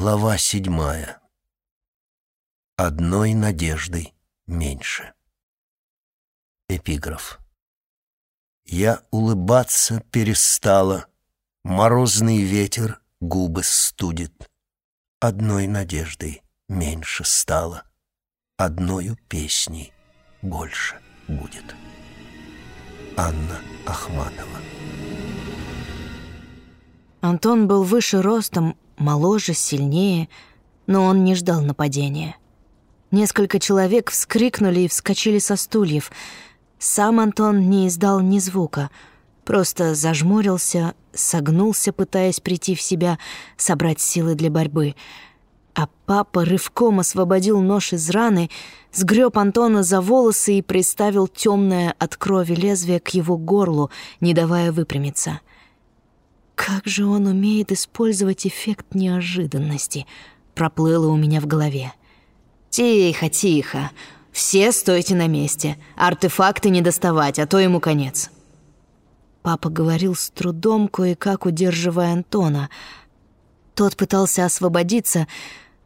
Глава седьмая. Одной надеждой меньше. Эпиграф. Я улыбаться перестала, Морозный ветер губы студит. Одной надеждой меньше стало, Одною песней больше будет. Анна Ахматова. Антон был выше ростом, моложе, сильнее, но он не ждал нападения. Несколько человек вскрикнули и вскочили со стульев. Сам Антон не издал ни звука, просто зажмурился, согнулся, пытаясь прийти в себя, собрать силы для борьбы. А папа рывком освободил нож из раны, сгреб Антона за волосы и приставил темное от крови лезвие к его горлу, не давая выпрямиться. Как же он умеет использовать эффект неожиданности, проплыло у меня в голове. Тихо, тихо. Все стойте на месте. Артефакты не доставать, а то ему конец. Папа говорил с трудом, кое-как удерживая Антона. Тот пытался освободиться,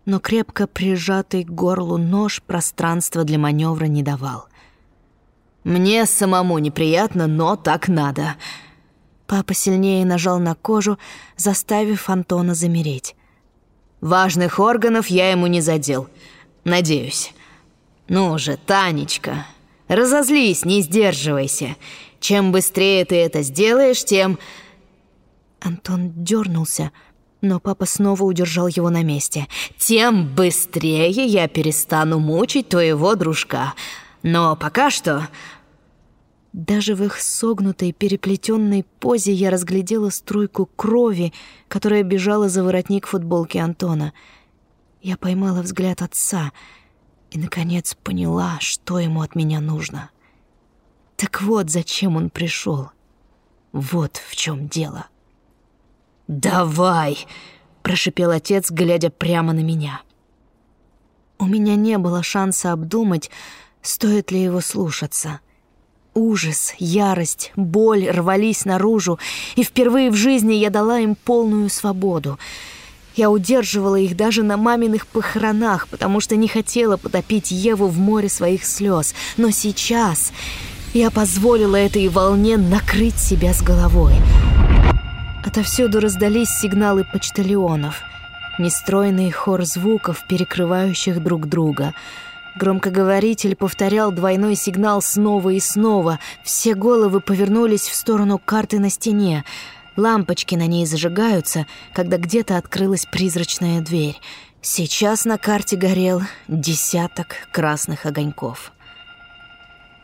но крепко прижатый к горлу нож пространства для маневра не давал. «Мне самому неприятно, но так надо», Папа сильнее нажал на кожу, заставив Антона замереть. «Важных органов я ему не задел. Надеюсь. Ну же, Танечка, разозлись, не сдерживайся. Чем быстрее ты это сделаешь, тем...» Антон дернулся, но папа снова удержал его на месте. «Тем быстрее я перестану мучить твоего дружка. Но пока что даже в их согнутой, переплетенной позе я разглядела струйку крови, которая бежала за воротник футболки Антона. Я поймала взгляд отца и, наконец, поняла, что ему от меня нужно. Так вот, зачем он пришел. Вот в чем дело. «Давай!» — прошипел отец, глядя прямо на меня. У меня не было шанса обдумать, стоит ли его слушаться — Ужас, ярость, боль рвались наружу, и впервые в жизни я дала им полную свободу. Я удерживала их даже на маминых похоронах, потому что не хотела потопить Еву в море своих слез. Но сейчас я позволила этой волне накрыть себя с головой. Отовсюду раздались сигналы почтальонов. Нестройный хор звуков, перекрывающих друг друга — Громкоговоритель повторял двойной сигнал снова и снова. Все головы повернулись в сторону карты на стене. Лампочки на ней зажигаются, когда где-то открылась призрачная дверь. Сейчас на карте горел десяток красных огоньков.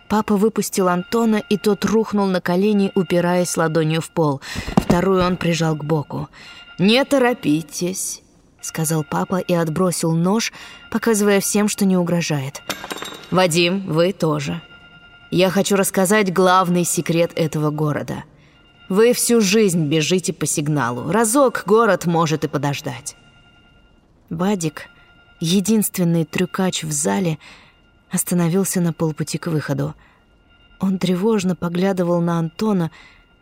Папа выпустил Антона, и тот рухнул на колени, упираясь ладонью в пол. Вторую он прижал к боку. «Не торопитесь!» — сказал папа и отбросил нож, показывая всем, что не угрожает. «Вадим, вы тоже. Я хочу рассказать главный секрет этого города. Вы всю жизнь бежите по сигналу. Разок город может и подождать». Вадик, единственный трюкач в зале, остановился на полпути к выходу. Он тревожно поглядывал на Антона,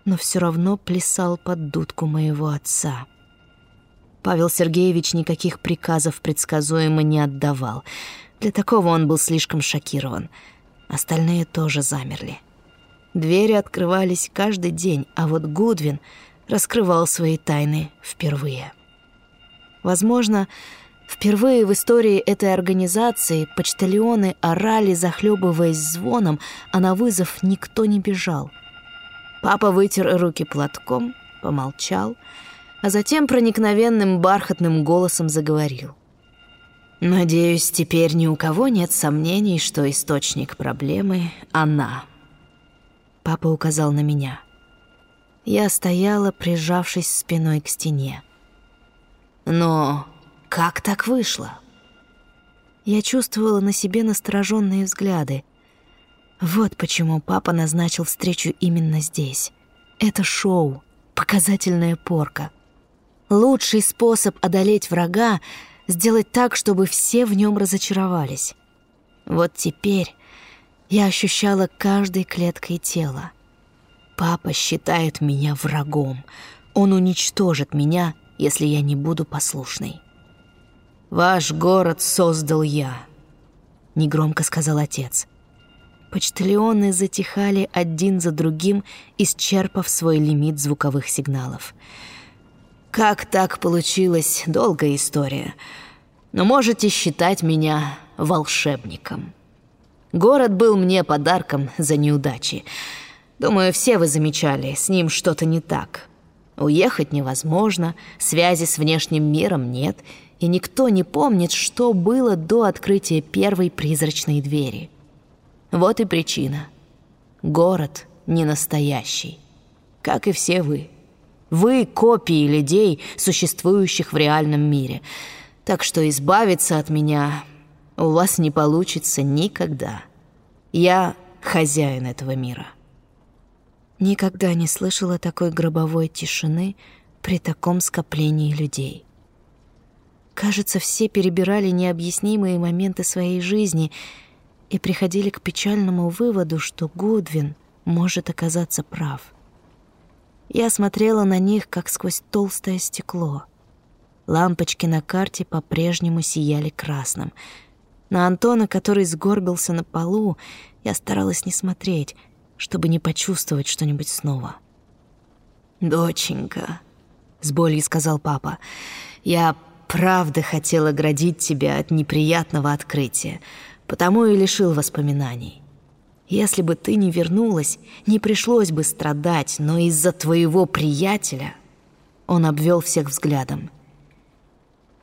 но все равно плясал под дудку моего отца. Павел Сергеевич никаких приказов предсказуемо не отдавал. Для такого он был слишком шокирован. Остальные тоже замерли. Двери открывались каждый день, а вот Гудвин раскрывал свои тайны впервые. Возможно, впервые в истории этой организации почтальоны орали, захлебываясь звоном, а на вызов никто не бежал. Папа вытер руки платком, помолчал — а затем проникновенным бархатным голосом заговорил. «Надеюсь, теперь ни у кого нет сомнений, что источник проблемы — она». Папа указал на меня. Я стояла, прижавшись спиной к стене. «Но как так вышло?» Я чувствовала на себе настороженные взгляды. Вот почему папа назначил встречу именно здесь. Это шоу, показательная порка. Лучший способ одолеть врага — сделать так, чтобы все в нем разочаровались. Вот теперь я ощущала каждой клеткой тела. Папа считает меня врагом. Он уничтожит меня, если я не буду послушной. Ваш город создал я», — негромко сказал отец. Почтальоны затихали один за другим, исчерпав свой лимит звуковых сигналов. «Как так получилось? Долгая история. Но можете считать меня волшебником. Город был мне подарком за неудачи. Думаю, все вы замечали, с ним что-то не так. Уехать невозможно, связи с внешним миром нет, и никто не помнит, что было до открытия первой призрачной двери. Вот и причина. Город не настоящий, как и все вы. Вы — копии людей, существующих в реальном мире. Так что избавиться от меня у вас не получится никогда. Я хозяин этого мира. Никогда не слышала такой гробовой тишины при таком скоплении людей. Кажется, все перебирали необъяснимые моменты своей жизни и приходили к печальному выводу, что Гудвин может оказаться прав. Я смотрела на них, как сквозь толстое стекло. Лампочки на карте по-прежнему сияли красным. На Антона, который сгорбился на полу, я старалась не смотреть — чтобы не почувствовать что-нибудь снова. «Доченька», — с болью сказал папа, — «я правда хотел оградить тебя от неприятного открытия, потому и лишил воспоминаний. Если бы ты не вернулась, не пришлось бы страдать, но из-за твоего приятеля...» Он обвел всех взглядом.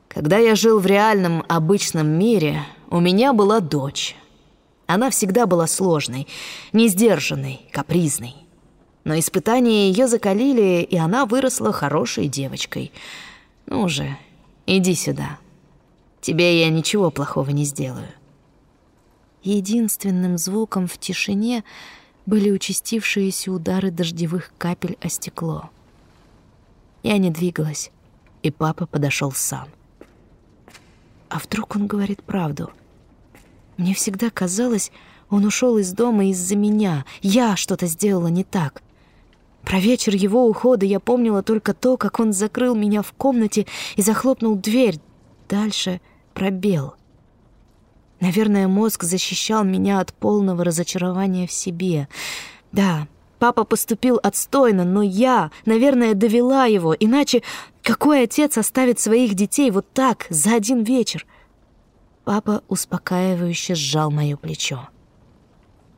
«Когда я жил в реальном, обычном мире, у меня была дочь». Она всегда была сложной, несдержанной, капризной. Но испытания ее закалили, и она выросла хорошей девочкой. Ну же, иди сюда. Тебе я ничего плохого не сделаю. Единственным звуком в тишине были участившиеся удары дождевых капель о стекло. Я не двигалась, и папа подошел сам. А вдруг он говорит правду — мне всегда казалось, он ушел из дома из-за меня. Я что-то сделала не так. Про вечер его ухода я помнила только то, как он закрыл меня в комнате и захлопнул дверь. Дальше пробел. Наверное, мозг защищал меня от полного разочарования в себе. Да, папа поступил отстойно, но я, наверное, довела его. Иначе какой отец оставит своих детей вот так, за один вечер? Папа успокаивающе сжал мое плечо.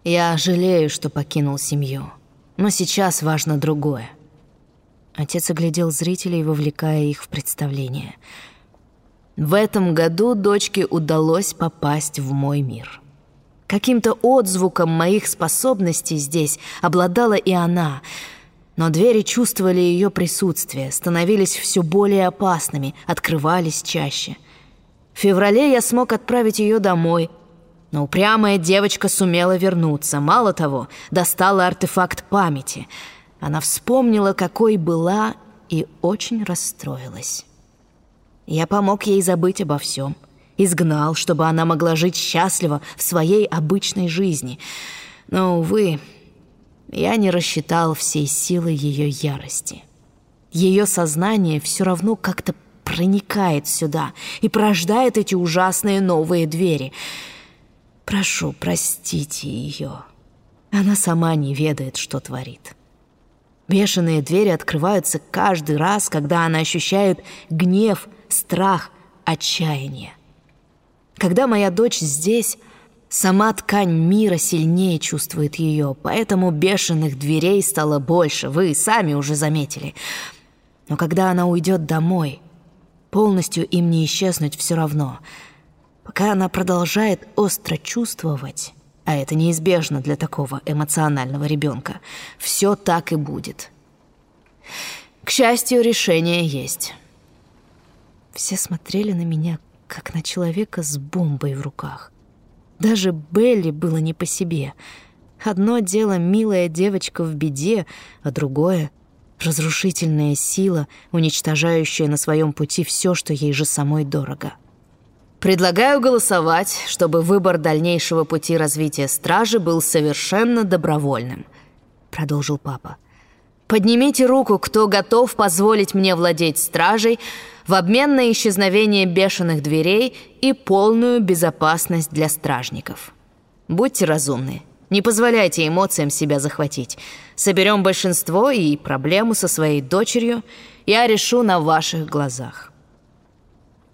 «Я жалею, что покинул семью, но сейчас важно другое». Отец оглядел зрителей, вовлекая их в представление. «В этом году дочке удалось попасть в мой мир». Каким-то отзвуком моих способностей здесь обладала и она, но двери чувствовали ее присутствие, становились все более опасными, открывались чаще — в феврале я смог отправить ее домой, но упрямая девочка сумела вернуться. Мало того, достала артефакт памяти. Она вспомнила, какой была, и очень расстроилась. Я помог ей забыть обо всем. Изгнал, чтобы она могла жить счастливо в своей обычной жизни. Но, увы, я не рассчитал всей силы ее ярости. Ее сознание все равно как-то проникает сюда и порождает эти ужасные новые двери. Прошу, простите ее. Она сама не ведает, что творит. Бешеные двери открываются каждый раз, когда она ощущает гнев, страх, отчаяние. Когда моя дочь здесь, сама ткань мира сильнее чувствует ее, поэтому бешеных дверей стало больше, вы сами уже заметили. Но когда она уйдет домой, Полностью им не исчезнуть все равно. Пока она продолжает остро чувствовать, а это неизбежно для такого эмоционального ребенка, все так и будет. К счастью, решение есть. Все смотрели на меня, как на человека с бомбой в руках. Даже Белли было не по себе. Одно дело милая девочка в беде, а другое разрушительная сила, уничтожающая на своем пути все, что ей же самой дорого. Предлагаю голосовать, чтобы выбор дальнейшего пути развития стражи был совершенно добровольным, продолжил папа. Поднимите руку, кто готов позволить мне владеть стражей в обмен на исчезновение бешеных дверей и полную безопасность для стражников. Будьте разумны. Не позволяйте эмоциям себя захватить. Соберем большинство, и проблему со своей дочерью я решу на ваших глазах».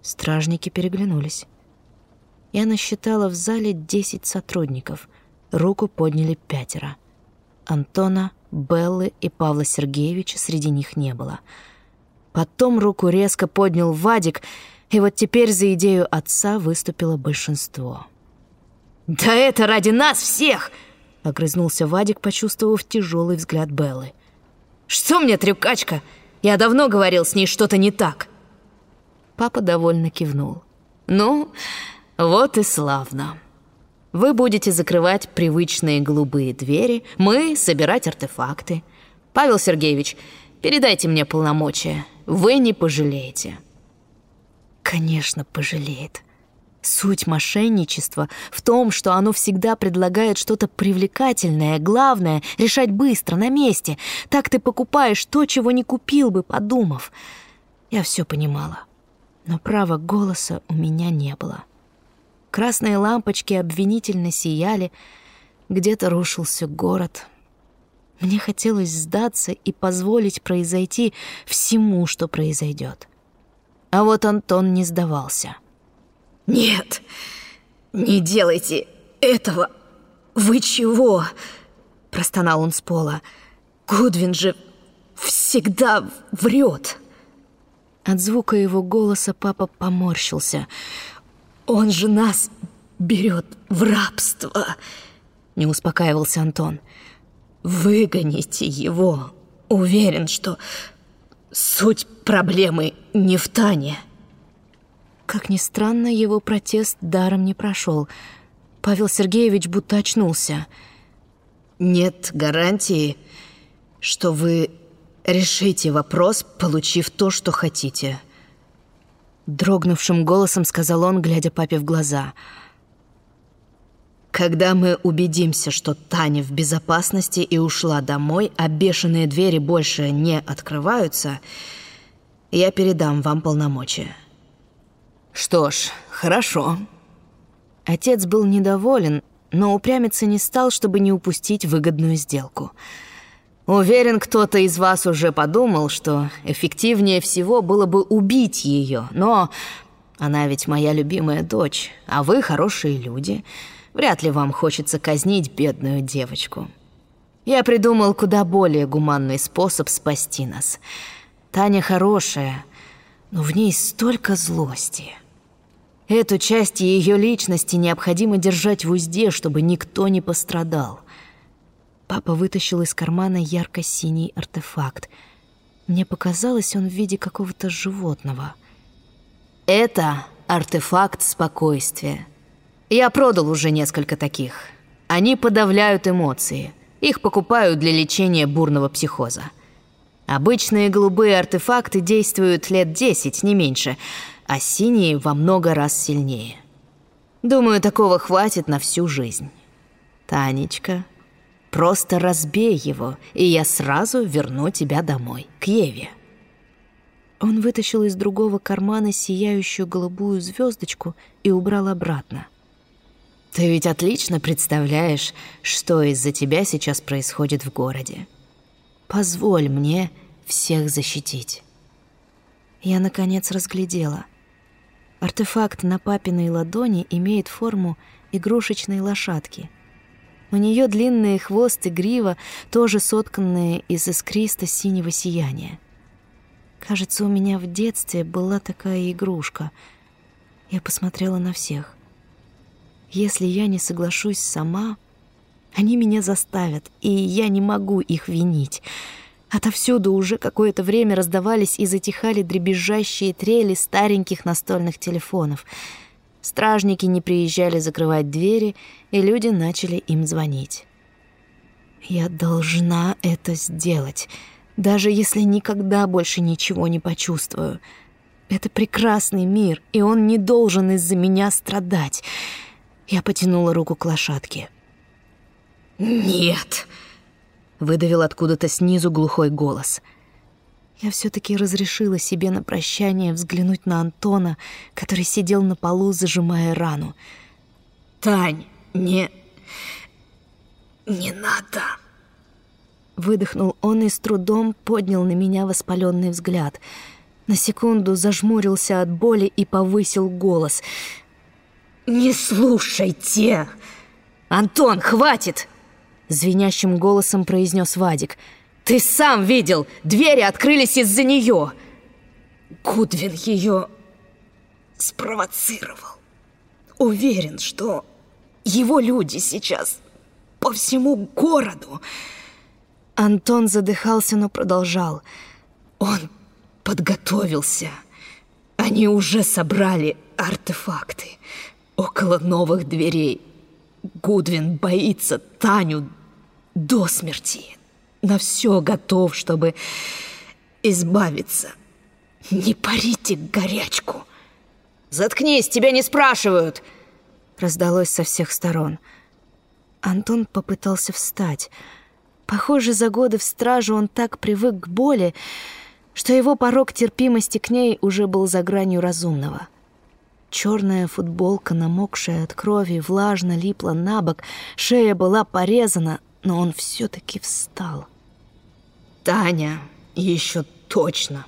Стражники переглянулись. Я насчитала в зале десять сотрудников. Руку подняли пятеро. Антона, Беллы и Павла Сергеевича среди них не было. Потом руку резко поднял Вадик, и вот теперь за идею отца выступило большинство. «Да это ради нас всех!» — огрызнулся Вадик, почувствовав тяжелый взгляд Беллы. «Что мне трюкачка? Я давно говорил с ней что-то не так». Папа довольно кивнул. «Ну, вот и славно. Вы будете закрывать привычные голубые двери, мы — собирать артефакты. Павел Сергеевич, передайте мне полномочия. Вы не пожалеете». «Конечно, пожалеет», Суть мошенничества в том, что оно всегда предлагает что-то привлекательное, главное — решать быстро, на месте. Так ты покупаешь то, чего не купил бы, подумав. Я все понимала, но права голоса у меня не было. Красные лампочки обвинительно сияли, где-то рушился город. Мне хотелось сдаться и позволить произойти всему, что произойдет. А вот Антон не сдавался — «Нет, не делайте этого! Вы чего?» Простонал он с пола. «Гудвин же всегда врет!» От звука его голоса папа поморщился. «Он же нас берет в рабство!» Не успокаивался Антон. «Выгоните его! Уверен, что суть проблемы не в Тане!» Как ни странно, его протест даром не прошел. Павел Сергеевич будто очнулся. «Нет гарантии, что вы решите вопрос, получив то, что хотите», Дрогнувшим голосом сказал он, глядя папе в глаза. «Когда мы убедимся, что Таня в безопасности и ушла домой, а бешеные двери больше не открываются, я передам вам полномочия». «Что ж, хорошо». Отец был недоволен, но упрямиться не стал, чтобы не упустить выгодную сделку. «Уверен, кто-то из вас уже подумал, что эффективнее всего было бы убить ее, но она ведь моя любимая дочь, а вы хорошие люди. Вряд ли вам хочется казнить бедную девочку. Я придумал куда более гуманный способ спасти нас. Таня хорошая, но в ней столько злости». Эту часть ее личности необходимо держать в узде, чтобы никто не пострадал. Папа вытащил из кармана ярко-синий артефакт. Мне показалось, он в виде какого-то животного. Это артефакт спокойствия. Я продал уже несколько таких. Они подавляют эмоции. Их покупают для лечения бурного психоза. Обычные голубые артефакты действуют лет 10, не меньше — а синие во много раз сильнее. Думаю, такого хватит на всю жизнь. Танечка, просто разбей его, и я сразу верну тебя домой, к Еве. Он вытащил из другого кармана сияющую голубую звездочку и убрал обратно. Ты ведь отлично представляешь, что из-за тебя сейчас происходит в городе. Позволь мне всех защитить. Я, наконец, разглядела. Артефакт на папиной ладони имеет форму игрушечной лошадки. У нее длинные хвост и грива, тоже сотканные из искристо-синего сияния. Кажется, у меня в детстве была такая игрушка. Я посмотрела на всех. Если я не соглашусь сама, они меня заставят, и я не могу их винить — Отовсюду уже какое-то время раздавались и затихали дребезжащие трели стареньких настольных телефонов. Стражники не приезжали закрывать двери, и люди начали им звонить. Я должна это сделать, даже если никогда больше ничего не почувствую. Это прекрасный мир, и он не должен из-за меня страдать. Я потянула руку к лошадке. «Нет!» выдавил откуда-то снизу глухой голос. Я все-таки разрешила себе на прощание взглянуть на Антона, который сидел на полу, зажимая рану. «Тань, не... не надо!» Выдохнул он и с трудом поднял на меня воспаленный взгляд. На секунду зажмурился от боли и повысил голос. «Не слушайте!» «Антон, хватит!» Звенящим голосом произнес Вадик. «Ты сам видел! Двери открылись из-за нее!» Гудвин ее спровоцировал. Уверен, что его люди сейчас по всему городу. Антон задыхался, но продолжал. Он подготовился. Они уже собрали артефакты около новых дверей. Гудвин боится Таню до смерти. На все готов, чтобы избавиться. Не парите горячку. «Заткнись, тебя не спрашивают!» Раздалось со всех сторон. Антон попытался встать. Похоже, за годы в страже он так привык к боли, что его порог терпимости к ней уже был за гранью разумного. Черная футболка, намокшая от крови, влажно липла на бок, шея была порезана, но он все-таки встал. «Таня еще точно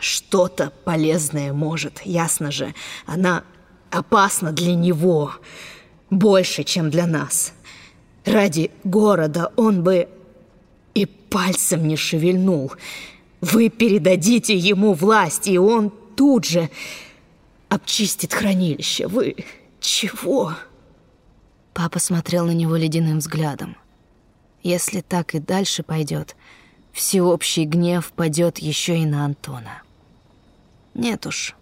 что-то полезное может, ясно же. Она опасна для него больше, чем для нас. Ради города он бы и пальцем не шевельнул. Вы передадите ему власть, и он тут же обчистит хранилище. Вы чего?» Папа смотрел на него ледяным взглядом. Если так и дальше пойдет, всеобщий гнев падет еще и на Антона. Нет уж,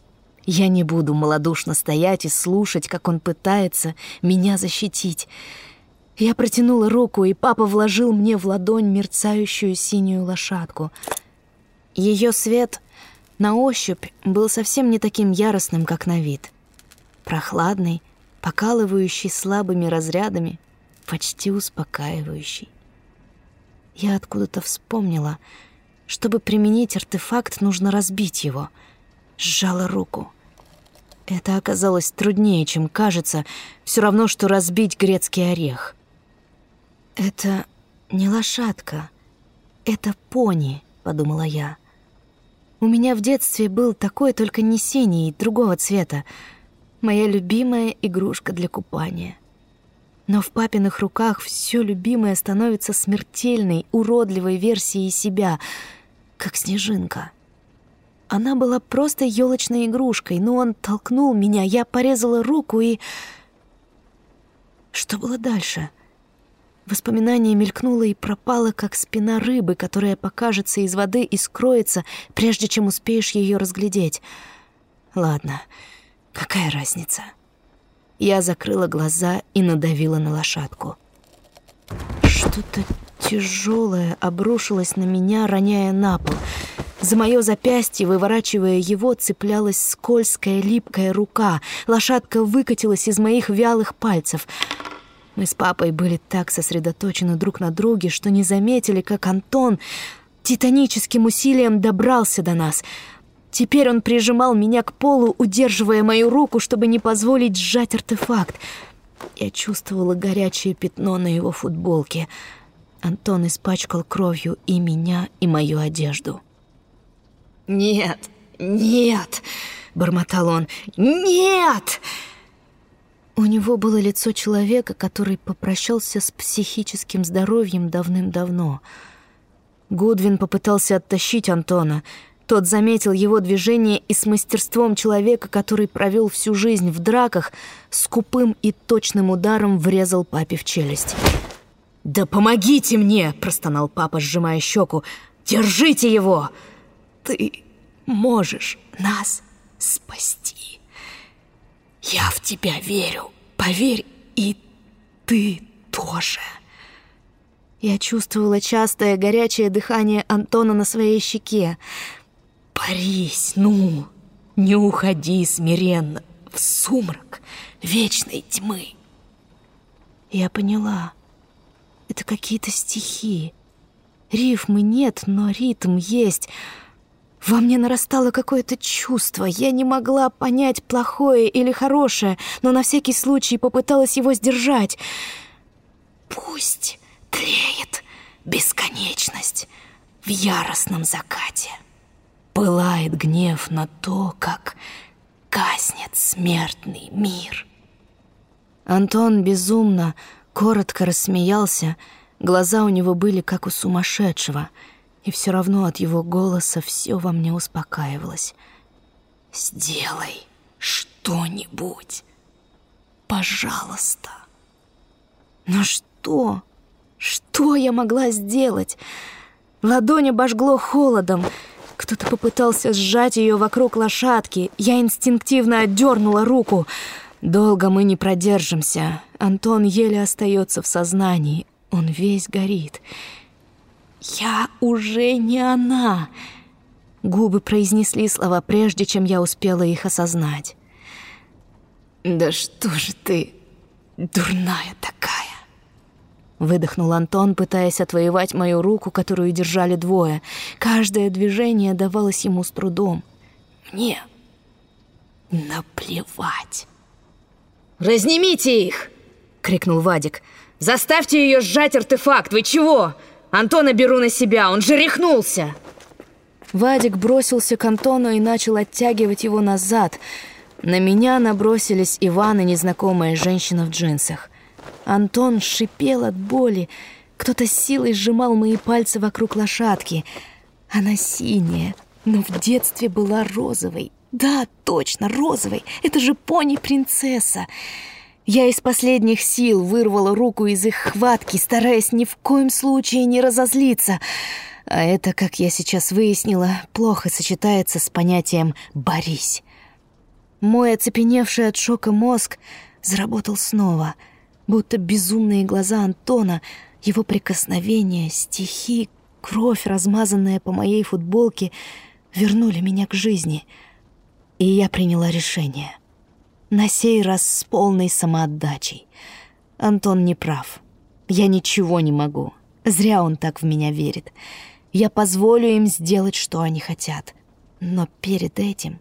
я не буду малодушно стоять и слушать, как он пытается меня защитить. Я протянула руку, и папа вложил мне в ладонь мерцающую синюю лошадку. Ее свет на ощупь был совсем не таким яростным, как на вид. Прохладный, покалывающий слабыми разрядами, почти успокаивающий. Я откуда-то вспомнила, чтобы применить артефакт, нужно разбить его. Сжала руку. Это оказалось труднее, чем кажется, все равно, что разбить грецкий орех. «Это не лошадка, это пони», — подумала я. У меня в детстве был такой, только не синий, другого цвета. Моя любимая игрушка для купания. Но в папиных руках все любимое становится смертельной, уродливой версией себя, как снежинка. Она была просто елочной игрушкой, но он толкнул меня, я порезала руку и... Что было дальше? Воспоминание мелькнуло и пропало, как спина рыбы, которая покажется из воды и скроется, прежде чем успеешь ее разглядеть. Ладно, какая разница? Я закрыла глаза и надавила на лошадку. Что-то тяжелое обрушилось на меня, роняя на пол. За мое запястье, выворачивая его, цеплялась скользкая, липкая рука. Лошадка выкатилась из моих вялых пальцев — мы с папой были так сосредоточены друг на друге, что не заметили, как Антон титаническим усилием добрался до нас. Теперь он прижимал меня к полу, удерживая мою руку, чтобы не позволить сжать артефакт. Я чувствовала горячее пятно на его футболке. Антон испачкал кровью и меня, и мою одежду. «Нет, нет!» — бормотал он. «Нет!» У него было лицо человека, который попрощался с психическим здоровьем давным-давно. Гудвин попытался оттащить Антона. Тот заметил его движение и с мастерством человека, который провел всю жизнь в драках, скупым и точным ударом врезал папе в челюсть. «Да помогите мне!» – простонал папа, сжимая щеку. «Держите его! Ты можешь нас спасти!» Я в тебя верю. Поверь, и ты тоже. Я чувствовала частое горячее дыхание Антона на своей щеке. Парись, ну, не уходи смиренно в сумрак вечной тьмы. Я поняла. Это какие-то стихи. Рифмы нет, но ритм есть. Во мне нарастало какое-то чувство. Я не могла понять, плохое или хорошее, но на всякий случай попыталась его сдержать. Пусть тлеет бесконечность в яростном закате. Пылает гнев на то, как гаснет смертный мир. Антон безумно, коротко рассмеялся, глаза у него были как у сумасшедшего, и все равно от его голоса все во мне успокаивалось. «Сделай что-нибудь, пожалуйста». Но что? Что я могла сделать? Ладонь обожгло холодом. Кто-то попытался сжать ее вокруг лошадки. Я инстинктивно отдернула руку. Долго мы не продержимся. Антон еле остается в сознании. Он весь горит. «Я уже не она!» Губы произнесли слова, прежде чем я успела их осознать. «Да что же ты дурная такая!» Выдохнул Антон, пытаясь отвоевать мою руку, которую держали двое. Каждое движение давалось ему с трудом. Мне наплевать. «Разнимите их!» — крикнул Вадик. «Заставьте ее сжать артефакт! Вы чего? Антона беру на себя, он же рехнулся!» Вадик бросился к Антону и начал оттягивать его назад. На меня набросились Иван и незнакомая женщина в джинсах. Антон шипел от боли. Кто-то силой сжимал мои пальцы вокруг лошадки. Она синяя, но в детстве была розовой. Да, точно, розовой. Это же пони-принцесса. Я из последних сил вырвала руку из их хватки, стараясь ни в коем случае не разозлиться. А это, как я сейчас выяснила, плохо сочетается с понятием «борись». Мой оцепеневший от шока мозг заработал снова — будто безумные глаза Антона, его прикосновения, стихи, кровь, размазанная по моей футболке, вернули меня к жизни. И я приняла решение. На сей раз с полной самоотдачей. Антон не прав. Я ничего не могу. Зря он так в меня верит. Я позволю им сделать, что они хотят. Но перед этим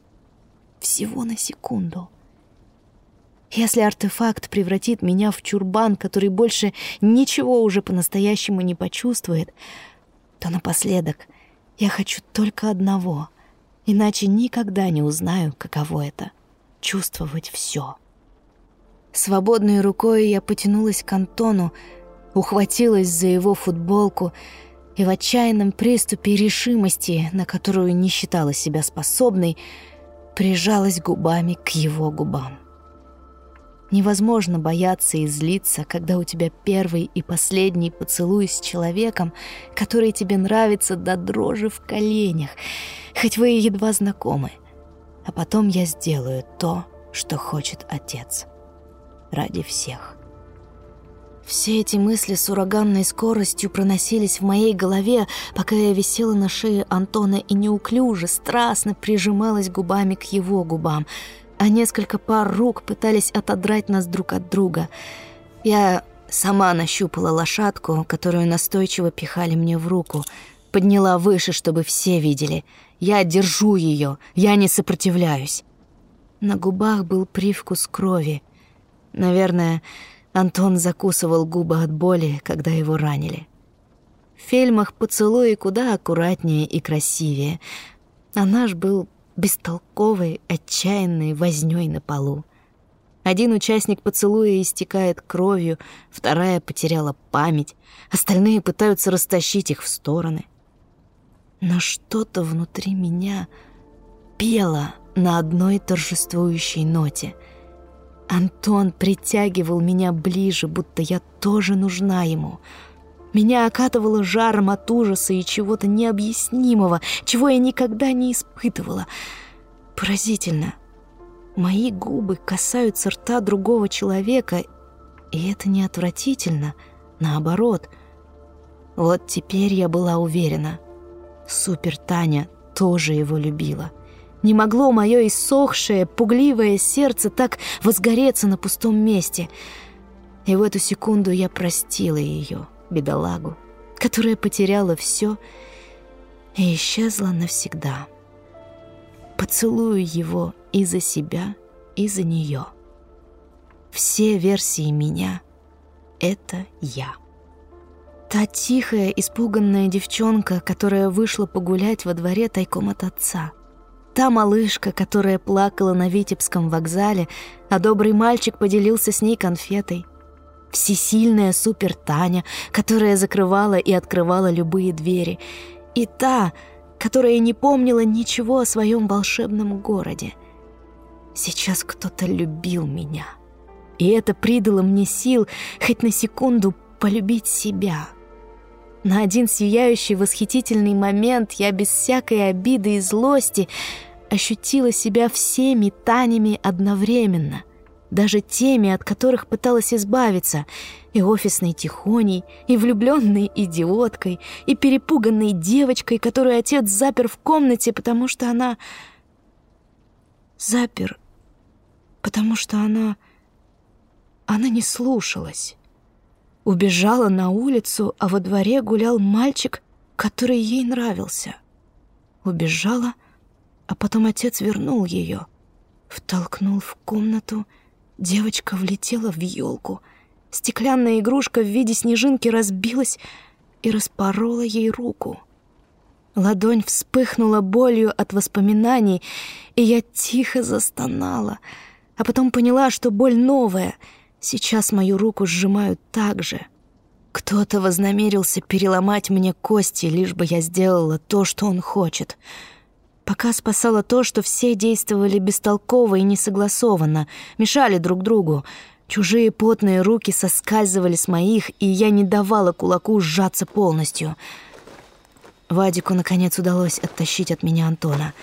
всего на секунду — если артефакт превратит меня в чурбан, который больше ничего уже по-настоящему не почувствует, то напоследок я хочу только одного, иначе никогда не узнаю, каково это — чувствовать все. Свободной рукой я потянулась к Антону, ухватилась за его футболку и в отчаянном приступе решимости, на которую не считала себя способной, прижалась губами к его губам. Невозможно бояться и злиться, когда у тебя первый и последний поцелуй с человеком, который тебе нравится до дрожи в коленях, хоть вы и едва знакомы. А потом я сделаю то, что хочет отец. Ради всех. Все эти мысли с ураганной скоростью проносились в моей голове, пока я висела на шее Антона и неуклюже, страстно прижималась губами к его губам — а несколько пар рук пытались отодрать нас друг от друга. Я сама нащупала лошадку, которую настойчиво пихали мне в руку, подняла выше, чтобы все видели. Я держу ее, я не сопротивляюсь. На губах был привкус крови. Наверное, Антон закусывал губы от боли, когда его ранили. В фильмах поцелуи куда аккуратнее и красивее, а наш был бестолковой, отчаянной вознёй на полу. Один участник поцелуя истекает кровью, вторая потеряла память, остальные пытаются растащить их в стороны. Но что-то внутри меня пело на одной торжествующей ноте. Антон притягивал меня ближе, будто я тоже нужна ему — меня окатывало жаром от ужаса и чего-то необъяснимого, чего я никогда не испытывала. Поразительно. Мои губы касаются рта другого человека, и это не отвратительно, наоборот. Вот теперь я была уверена. Супер Таня тоже его любила. Не могло мое иссохшее, пугливое сердце так возгореться на пустом месте. И в эту секунду я простила ее бедолагу, которая потеряла все и исчезла навсегда. Поцелую его и за себя, и за нее. Все версии меня — это я. Та тихая, испуганная девчонка, которая вышла погулять во дворе тайком от отца. Та малышка, которая плакала на Витебском вокзале, а добрый мальчик поделился с ней конфетой. Всесильная супер Таня, которая закрывала и открывала любые двери. И та, которая не помнила ничего о своем волшебном городе. Сейчас кто-то любил меня. И это придало мне сил хоть на секунду полюбить себя. На один сияющий восхитительный момент я без всякой обиды и злости ощутила себя всеми Танями одновременно, даже теми, от которых пыталась избавиться, и офисной тихоней, и влюбленной идиоткой, и перепуганной девочкой, которую отец запер в комнате, потому что она... Запер, потому что она... Она не слушалась. Убежала на улицу, а во дворе гулял мальчик, который ей нравился. Убежала, а потом отец вернул ее. Втолкнул в комнату, девочка влетела в елку. Стеклянная игрушка в виде снежинки разбилась и распорола ей руку. Ладонь вспыхнула болью от воспоминаний, и я тихо застонала, а потом поняла, что боль новая — Сейчас мою руку сжимают так же. Кто-то вознамерился переломать мне кости, лишь бы я сделала то, что он хочет. Пока спасало то, что все действовали бестолково и несогласованно, мешали друг другу. Чужие потные руки соскальзывали с моих, и я не давала кулаку сжаться полностью. Вадику, наконец, удалось оттащить от меня Антона.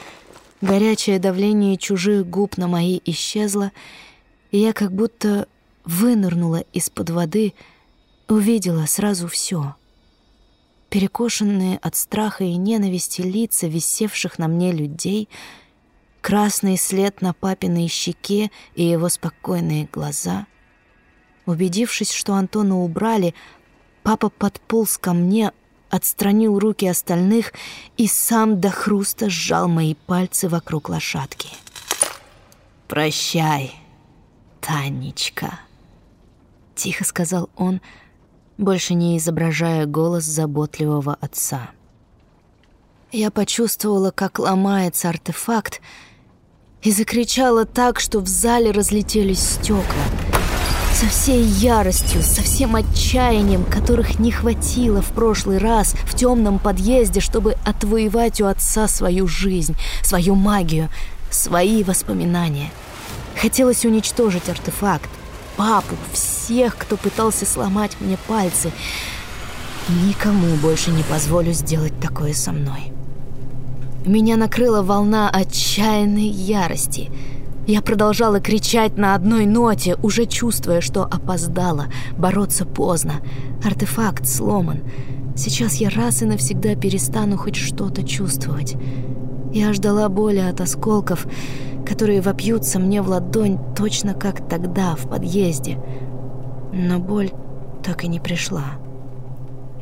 Горячее давление чужих губ на мои исчезло, и я как будто вынырнула из-под воды, увидела сразу все. Перекошенные от страха и ненависти лица висевших на мне людей, красный след на папиной щеке и его спокойные глаза. Убедившись, что Антона убрали, папа подполз ко мне, отстранил руки остальных и сам до хруста сжал мои пальцы вокруг лошадки. «Прощай, Танечка». — тихо сказал он, больше не изображая голос заботливого отца. Я почувствовала, как ломается артефакт, и закричала так, что в зале разлетелись стекла. Со всей яростью, со всем отчаянием, которых не хватило в прошлый раз в темном подъезде, чтобы отвоевать у отца свою жизнь, свою магию, свои воспоминания. Хотелось уничтожить артефакт, папу, всех, кто пытался сломать мне пальцы. Никому больше не позволю сделать такое со мной. Меня накрыла волна отчаянной ярости. Я продолжала кричать на одной ноте, уже чувствуя, что опоздала, бороться поздно. Артефакт сломан. Сейчас я раз и навсегда перестану хоть что-то чувствовать. Я ждала боли от осколков, которые вопьются мне в ладонь точно как тогда, в подъезде. Но боль так и не пришла.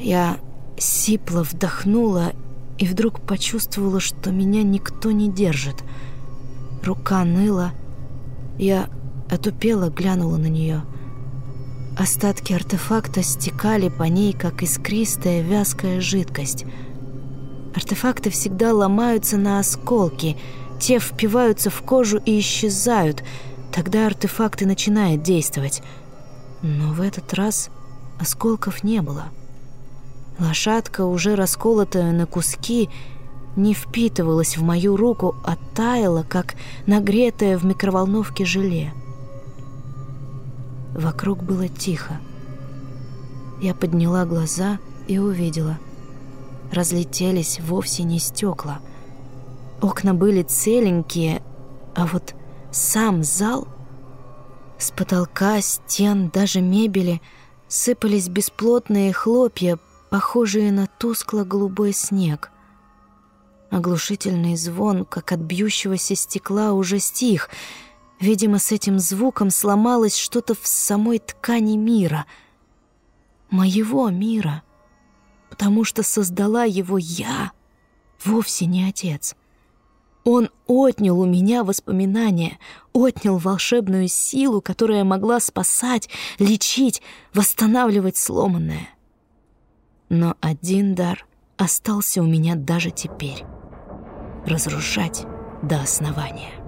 Я сипло вдохнула и вдруг почувствовала, что меня никто не держит. Рука ныла. Я отупела, глянула на нее. Остатки артефакта стекали по ней, как искристая вязкая жидкость. Артефакты всегда ломаются на осколки — те впиваются в кожу и исчезают. Тогда артефакт и начинает действовать. Но в этот раз осколков не было. Лошадка, уже расколотая на куски, не впитывалась в мою руку, а таяла, как нагретое в микроволновке желе. Вокруг было тихо. Я подняла глаза и увидела. Разлетелись вовсе не стекла — Окна были целенькие, а вот сам зал... С потолка, стен, даже мебели сыпались бесплотные хлопья, похожие на тускло-голубой снег. Оглушительный звон, как от бьющегося стекла, уже стих. Видимо, с этим звуком сломалось что-то в самой ткани мира. Моего мира. потому что создала его я, вовсе не отец. Он отнял у меня воспоминания, отнял волшебную силу, которая могла спасать, лечить, восстанавливать сломанное. Но один дар остался у меня даже теперь — разрушать до основания.